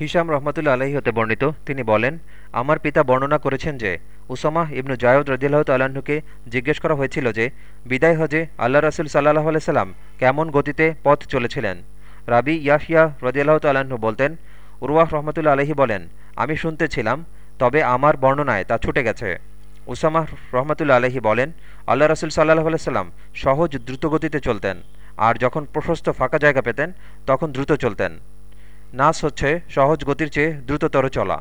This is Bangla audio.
হিসাম রহমতুল্লা আলহী হতে বর্ণিত। তিনি বলেন, আমার পিতা বর্ণনা করেছেন যে উসামাহ ইবনু জায়দ রদিল্লাহ তাল্লাহ্নকে জিজ্ঞেস করা হয়েছিল যে, বিদায় হজে আল্লাহ রসুল সাল্লাহ আলাইসাল্লাম কেমন গতিতে পথ চলেছিলেন? রাবি ইয়াহিয়া রদিয়াল্লাহ তাল্লাহ্ন বলতেন, উরওয়াহ রহমতুল্লা আলহী বলেন, আমি শুনতেছিলাম, তবে আমার বর্ণনায় তা ছুটে গেছে। উসামাহ রহমতুল্লা আলহী বলেন, আল্লাহ রসুল সাল্লাহ আলাইসাল্লাম সহজ দ্রুতগতিতে চলতেন, আর যখন প্রশস্ত ফাঁকা জায়গা পেতেন, তখন দ্রুত চলতেন। নাস হচ্ছে সহজ গতির চেয়ে দ্রুততর চলা।